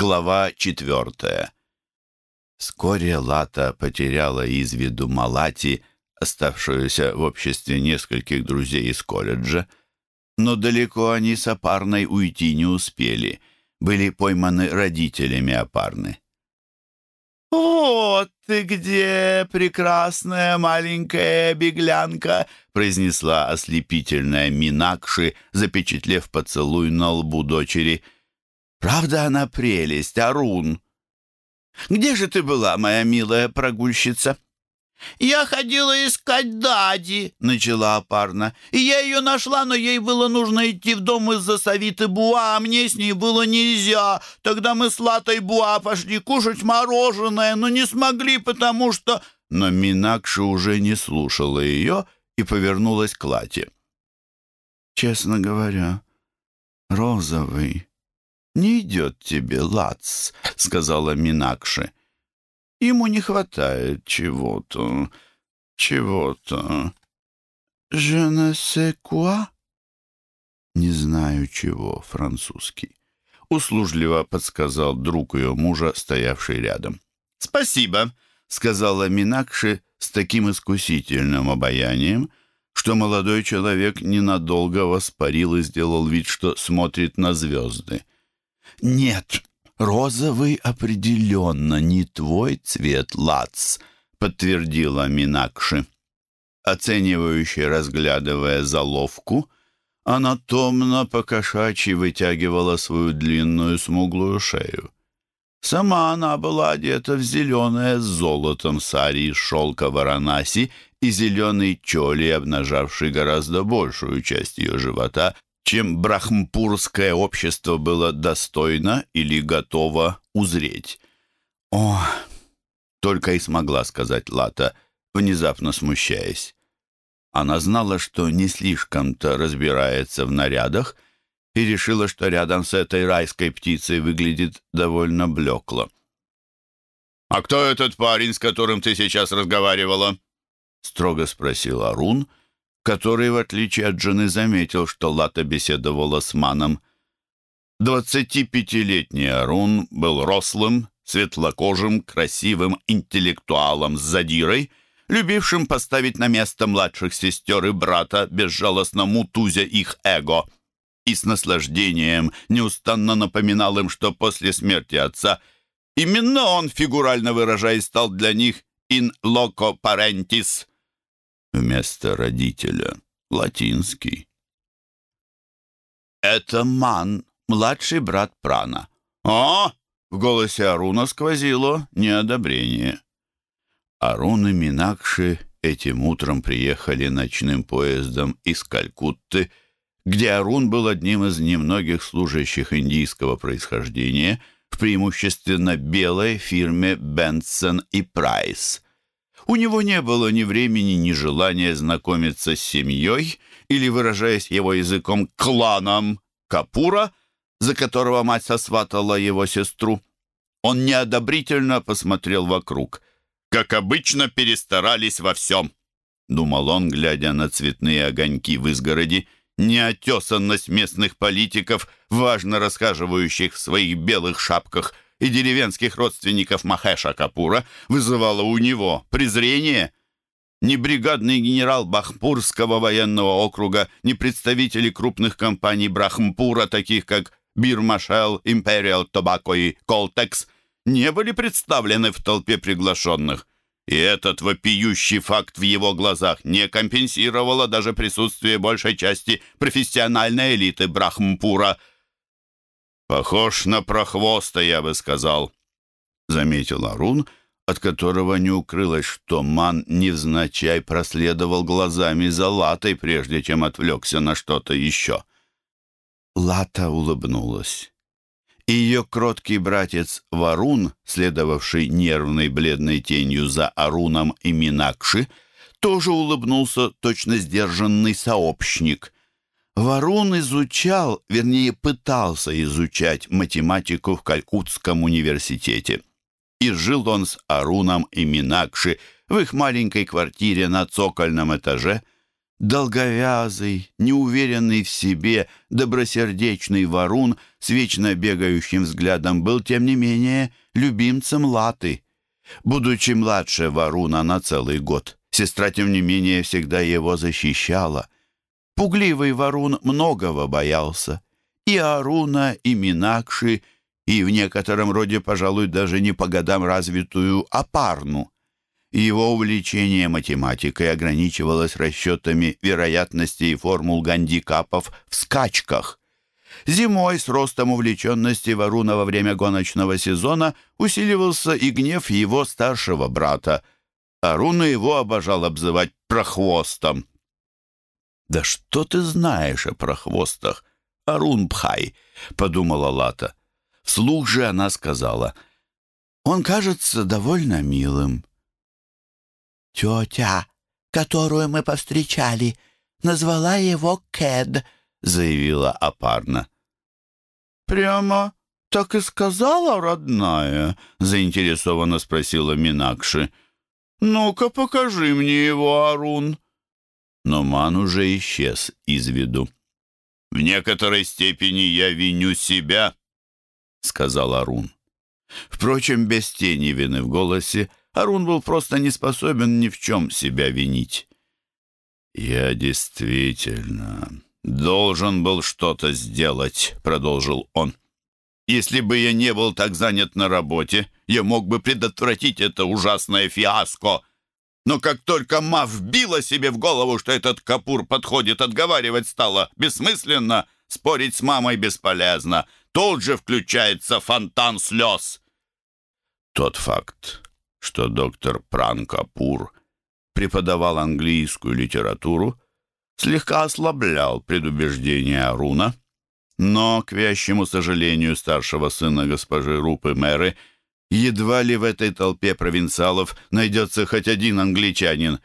Глава четвертая. Вскоре Лата потеряла из виду Малати, оставшуюся в обществе нескольких друзей из колледжа, но далеко они с Апарной уйти не успели, были пойманы родителями Апарны. «Вот ты где, прекрасная маленькая беглянка!» произнесла ослепительная Минакши, запечатлев поцелуй на лбу дочери. «Правда она прелесть, Арун?» «Где же ты была, моя милая прогульщица?» «Я ходила искать Дади», — начала опарна. «И я ее нашла, но ей было нужно идти в дом из-за Савиты Буа, а мне с ней было нельзя. Тогда мы с Латой Буа пошли кушать мороженое, но не смогли, потому что...» Но Минакши уже не слушала ее и повернулась к Лате. «Честно говоря, розовый не идет тебе, Лац», — сказала Минакши. Ему не хватает чего-то, чего-то. «Je ne sais quoi?» «Не знаю чего, французский», — услужливо подсказал друг ее мужа, стоявший рядом. «Спасибо», — сказала Минакши с таким искусительным обаянием, что молодой человек ненадолго воспарил и сделал вид, что смотрит на звезды. «Нет, «Розовый определенно не твой цвет, Лац», — подтвердила Минакши. Оценивающе разглядывая заловку, она томно покошачьи вытягивала свою длинную смуглую шею. Сама она была одета в зеленое с золотом сари из шелка варанаси и зеленый чоли, обнажавший гораздо большую часть ее живота чем брахмпурское общество было достойно или готово узреть. «О!» — только и смогла сказать Лата, внезапно смущаясь. Она знала, что не слишком-то разбирается в нарядах, и решила, что рядом с этой райской птицей выглядит довольно блекло. «А кто этот парень, с которым ты сейчас разговаривала?» — строго спросил Арун, который, в отличие от жены, заметил, что Лата беседовала с Маном. Двадцатипятилетний Арун был рослым, светлокожим, красивым интеллектуалом с задирой, любившим поставить на место младших сестер и брата, безжалостно мутузя их эго, и с наслаждением неустанно напоминал им, что после смерти отца именно он, фигурально выражаясь, стал для них «in loco parentis», вместо родителя. Латинский. «Это Ман, младший брат Прана». «О!» — в голосе Аруна сквозило неодобрение. Арун и Минакши этим утром приехали ночным поездом из Калькутты, где Арун был одним из немногих служащих индийского происхождения в преимущественно белой фирме «Бенсон и Прайс», у него не было ни времени, ни желания знакомиться с семьей или, выражаясь его языком, кланом Капура, за которого мать сосватала его сестру. Он неодобрительно посмотрел вокруг. «Как обычно, перестарались во всем», — думал он, глядя на цветные огоньки в изгороди, неотесанность местных политиков, важно расхаживающих в своих белых шапках — и деревенских родственников Махеша Капура вызывало у него презрение. Ни бригадный генерал Бахмпурского военного округа, ни представители крупных компаний Брахмпура, таких как Бирмашел, Империал Тобако и Колтекс, не были представлены в толпе приглашенных. И этот вопиющий факт в его глазах не компенсировало даже присутствие большей части профессиональной элиты Брахмпура – «Похож на прохвоста, я бы сказал», — заметил Арун, от которого не укрылось, что Ман невзначай проследовал глазами за Латой, прежде чем отвлекся на что-то еще. Лата улыбнулась. И ее кроткий братец Варун, следовавший нервной бледной тенью за Аруном и Минакши, тоже улыбнулся точно сдержанный сообщник — Варун изучал, вернее, пытался изучать математику в Калькутском университете. И жил он с Аруном и Минакши в их маленькой квартире на цокольном этаже. Долговязый, неуверенный в себе, добросердечный Варун с вечно бегающим взглядом был, тем не менее, любимцем Латы. Будучи младше Варуна на целый год, сестра, тем не менее, всегда его защищала. Пугливый Варун многого боялся. И Аруна, и Минакши, и в некотором роде, пожалуй, даже не по годам развитую Апарну. Его увлечение математикой ограничивалось расчетами вероятностей и формул гандикапов в скачках. Зимой с ростом увлеченности Варуна во время гоночного сезона усиливался и гнев его старшего брата. Аруна его обожал обзывать прохвостом. «Да что ты знаешь о прохвостах, Арун-пхай?» — подумала Лата. Вслух же она сказала, «Он кажется довольно милым». «Тетя, которую мы повстречали, назвала его Кэд», — заявила Апарна. «Прямо так и сказала, родная?» — заинтересованно спросила Минакши. «Ну-ка, покажи мне его, Арун». Но Ман уже исчез из виду. «В некоторой степени я виню себя», — сказал Арун. Впрочем, без тени вины в голосе, Арун был просто не способен ни в чем себя винить. «Я действительно должен был что-то сделать», — продолжил он. «Если бы я не был так занят на работе, я мог бы предотвратить это ужасное фиаско. Но как только Ма вбила себе в голову, что этот Капур подходит, отговаривать стало бессмысленно, спорить с мамой бесполезно. Тут же включается фонтан слез». Тот факт, что доктор Пранкапур преподавал английскую литературу, слегка ослаблял предубеждения Аруна, но, к вящему сожалению старшего сына госпожи Рупы Мэры, едва ли в этой толпе провинциалов найдется хоть один англичанин.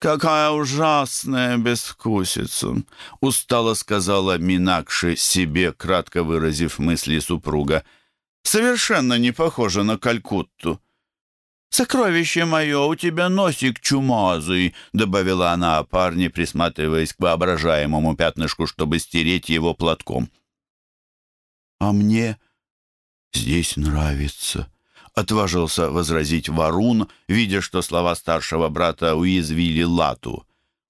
«Какая ужасная безвкусица!» — устало сказала Минакши себе, кратко выразив мысли супруга. «Совершенно не похоже на Калькутту». «Сокровище мое, у тебя носик чумазый», — добавила она о парне, присматриваясь к воображаемому пятнышку, чтобы стереть его платком. «А мне здесь нравится», — отважился возразить Варун, видя, что слова старшего брата уязвили Лату.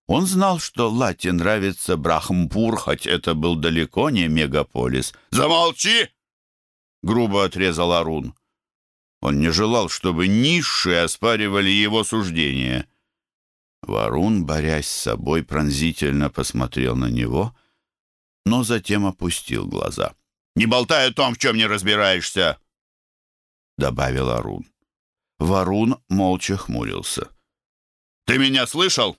Он знал, что Лате нравится Брахмпур, хоть это был далеко не мегаполис. «Замолчи!» — грубо отрезал Арун. Он не желал, чтобы низшие оспаривали его суждения. Варун, борясь с собой, пронзительно посмотрел на него, но затем опустил глаза. «Не болтай о том, в чем не разбираешься!» — добавил Арун. Варун молча хмурился. «Ты меня слышал?»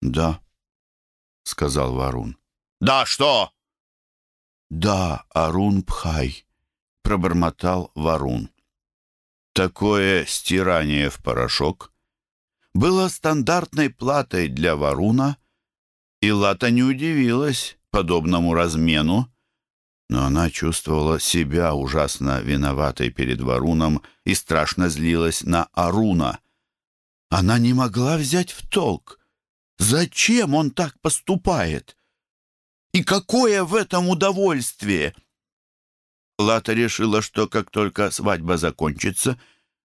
«Да», — сказал Варун. «Да, что?» «Да, Арун Пхай», — пробормотал Варун. Такое стирание в порошок было стандартной платой для Варуна, и Лата не удивилась подобному размену, но она чувствовала себя ужасно виноватой перед Варуном и страшно злилась на Аруна. Она не могла взять в толк, зачем он так поступает и какое в этом удовольствие — Лата решила, что как только свадьба закончится,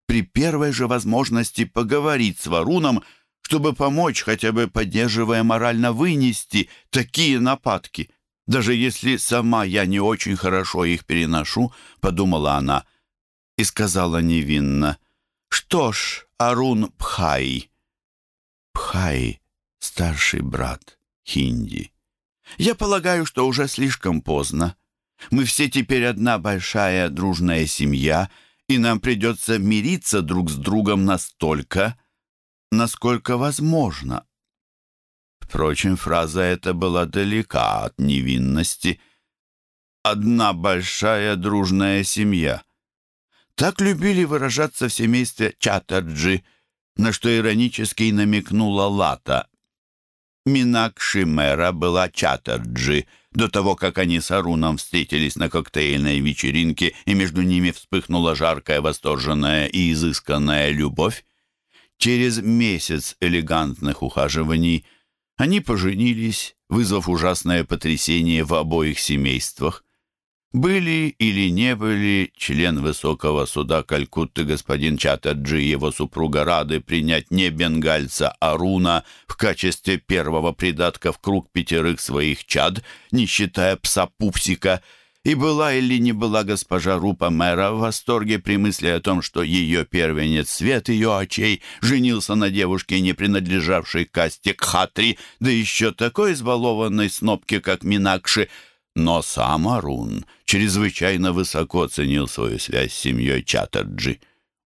при первой же возможности поговорить с Варуном, чтобы помочь, хотя бы поддерживая морально вынести такие нападки. Даже если сама я не очень хорошо их переношу, подумала она и сказала невинно, «Что ж, Арун Пхай». Пхай — старший брат Хинди. Я полагаю, что уже слишком поздно. Мы все теперь одна большая дружная семья, и нам придется мириться друг с другом настолько, насколько возможно. Впрочем, фраза эта была далека от невинности. «Одна большая дружная семья». Так любили выражаться в семействе Чаттерджи, на что иронически намекнула Лата. Минакши мэра была Чаттерджи — до того, как они с Аруном встретились на коктейльной вечеринке, и между ними вспыхнула жаркая, восторженная и изысканная любовь, через месяц элегантных ухаживаний Они поженились, вызвав ужасное потрясение в обоих семействах. Были или не были член высокого суда Калькутты господин Чатаджи и его супруга рады принять не бенгальца Аруна в качестве первого придатка в круг пятерых своих чад, не считая пса Пупсика, и была или не была госпожа Рупа мэра в восторге при мысли о том, что ее первенец, свет ее очей, женился на девушке, не принадлежавшей касте Кхатри, да еще такой избалованной снопке, как Минакши — но сам Арун чрезвычайно высоко ценил свою связь с семьей Чатарджи.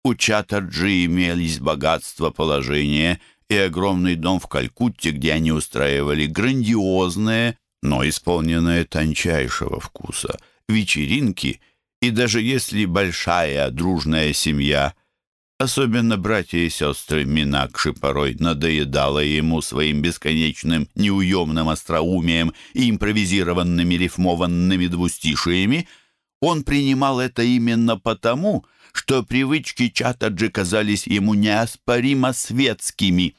У Чатарджи имелись богатство, положение и огромный дом в Калькутте, где они устраивали грандиозные, но исполненные тончайшего вкуса, вечеринки, и даже если большая дружная семья Особенно братья и сестры Минакши порой надоедала ему своим бесконечным неуемным остроумием и импровизированными рифмованными двустишиями. Он принимал это именно потому, что привычки Чатаджи казались ему неоспоримо светскими.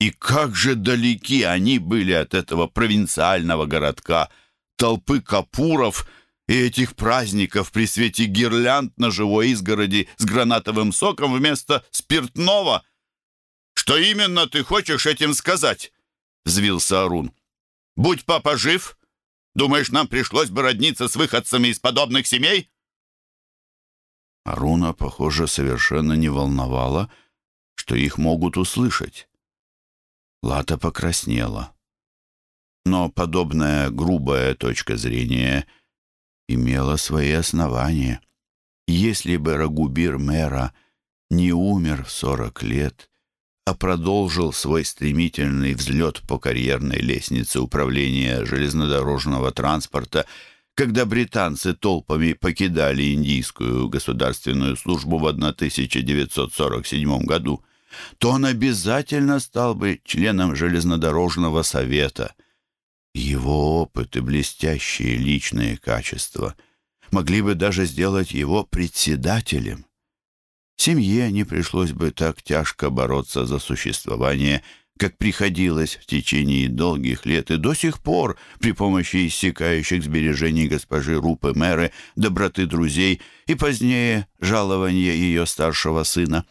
И как же далеки они были от этого провинциального городка, толпы капуров — и этих праздников при свете гирлянд на живой изгороди с гранатовым соком вместо спиртного. «Что именно ты хочешь этим сказать?» — взвился Арун. «Будь папа жив, думаешь, нам пришлось бы родниться с выходцами из подобных семей?» Аруна, похоже, совершенно не волновала, что их могут услышать. Лата покраснела. Но подобная грубая точка зрения — имела свои основания. Если бы Рагубир мэра не умер в сорок лет, а продолжил свой стремительный взлет по карьерной лестнице управления железнодорожного транспорта, когда британцы толпами покидали индийскую государственную службу в 1947 году, то он обязательно стал бы членом железнодорожного совета – его опыт и блестящие личные качества могли бы даже сделать его председателем. Семье не пришлось бы так тяжко бороться за существование, как приходилось в течение долгих лет и до сих пор при помощи иссякающих сбережений госпожи Рупы Мэры, доброты друзей и позднее жалования ее старшего сына.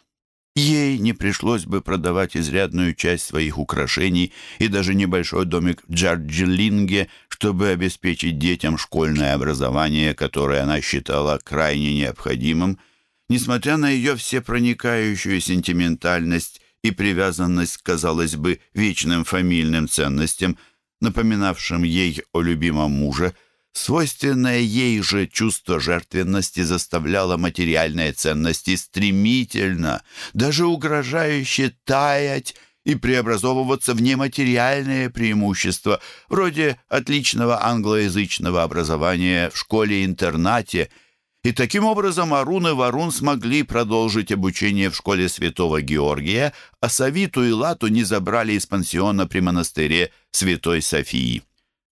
Ей не пришлось бы продавать изрядную часть своих украшений и даже небольшой домик в Джарджилинге, чтобы обеспечить детям школьное образование, которое она считала крайне необходимым. Несмотря на ее всепроникающую сентиментальность и привязанность, казалось бы, вечным фамильным ценностям, напоминавшим ей о любимом муже – Свойственное ей же чувство жертвенности заставляло материальные ценности стремительно, даже угрожающе таять и преобразовываться в нематериальные преимущества, вроде отличного англоязычного образования в школе-интернате, и таким образом Арун и Варун смогли продолжить обучение в школе Святого Георгия, а Савиту и Лату не забрали из пансиона при монастыре Святой Софии.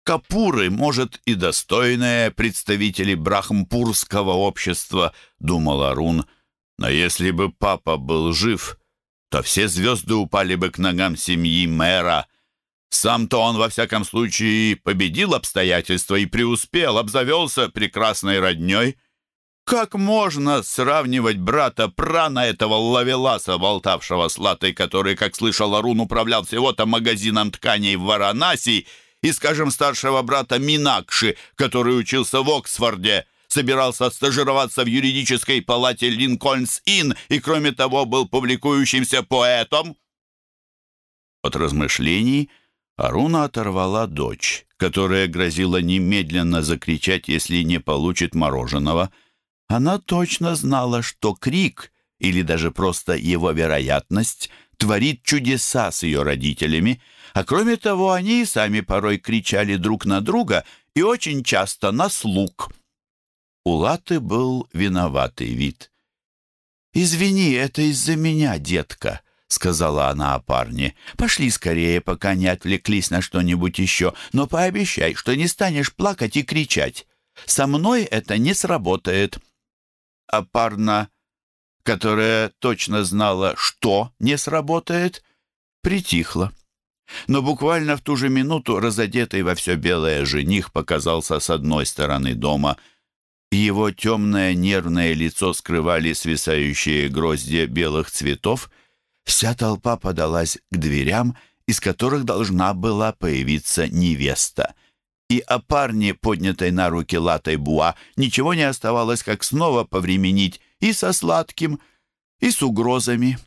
Капуры, может, и достойные представители брахмпурского общества, думал Арун. Но если бы папа был жив, то все звезды упали бы к ногам семьи мэра. Сам-то он, во всяком случае, победил обстоятельства и преуспел, обзавелся прекрасной родней. Как можно сравнивать брата Прана этого лавеласа, болтавшего с латой, который, как слышал Арун, управлял всего-то магазином тканей в Варанаси, и, скажем, старшего брата Минакши, который учился в Оксфорде, собирался стажироваться в юридической палате Линкольнс-Инн и, кроме того, был публикующимся поэтом. От размышлений Аруна оторвала дочь, которая грозила немедленно закричать, если не получит мороженого. Она точно знала, что крик, или даже просто его вероятность, творит чудеса с ее родителями — а кроме того, они и сами порой кричали друг на друга и очень часто на слуг. У Латы был виноватый вид. «Извини, это из-за меня, детка», — сказала она о парне. «Пошли скорее, пока не отвлеклись на что-нибудь еще, но пообещай, что не станешь плакать и кричать. Со мной это не сработает». А парна, которая точно знала, что не сработает, притихла. Но буквально в ту же минуту разодетый во все белое жених показался с одной стороны дома. Его темное нервное лицо скрывали свисающие гроздья белых цветов. Вся толпа подалась к дверям, из которых должна была появиться невеста. И о парне, поднятой на руки латой буа, ничего не оставалось, как снова повременить и со сладким, и с угрозами.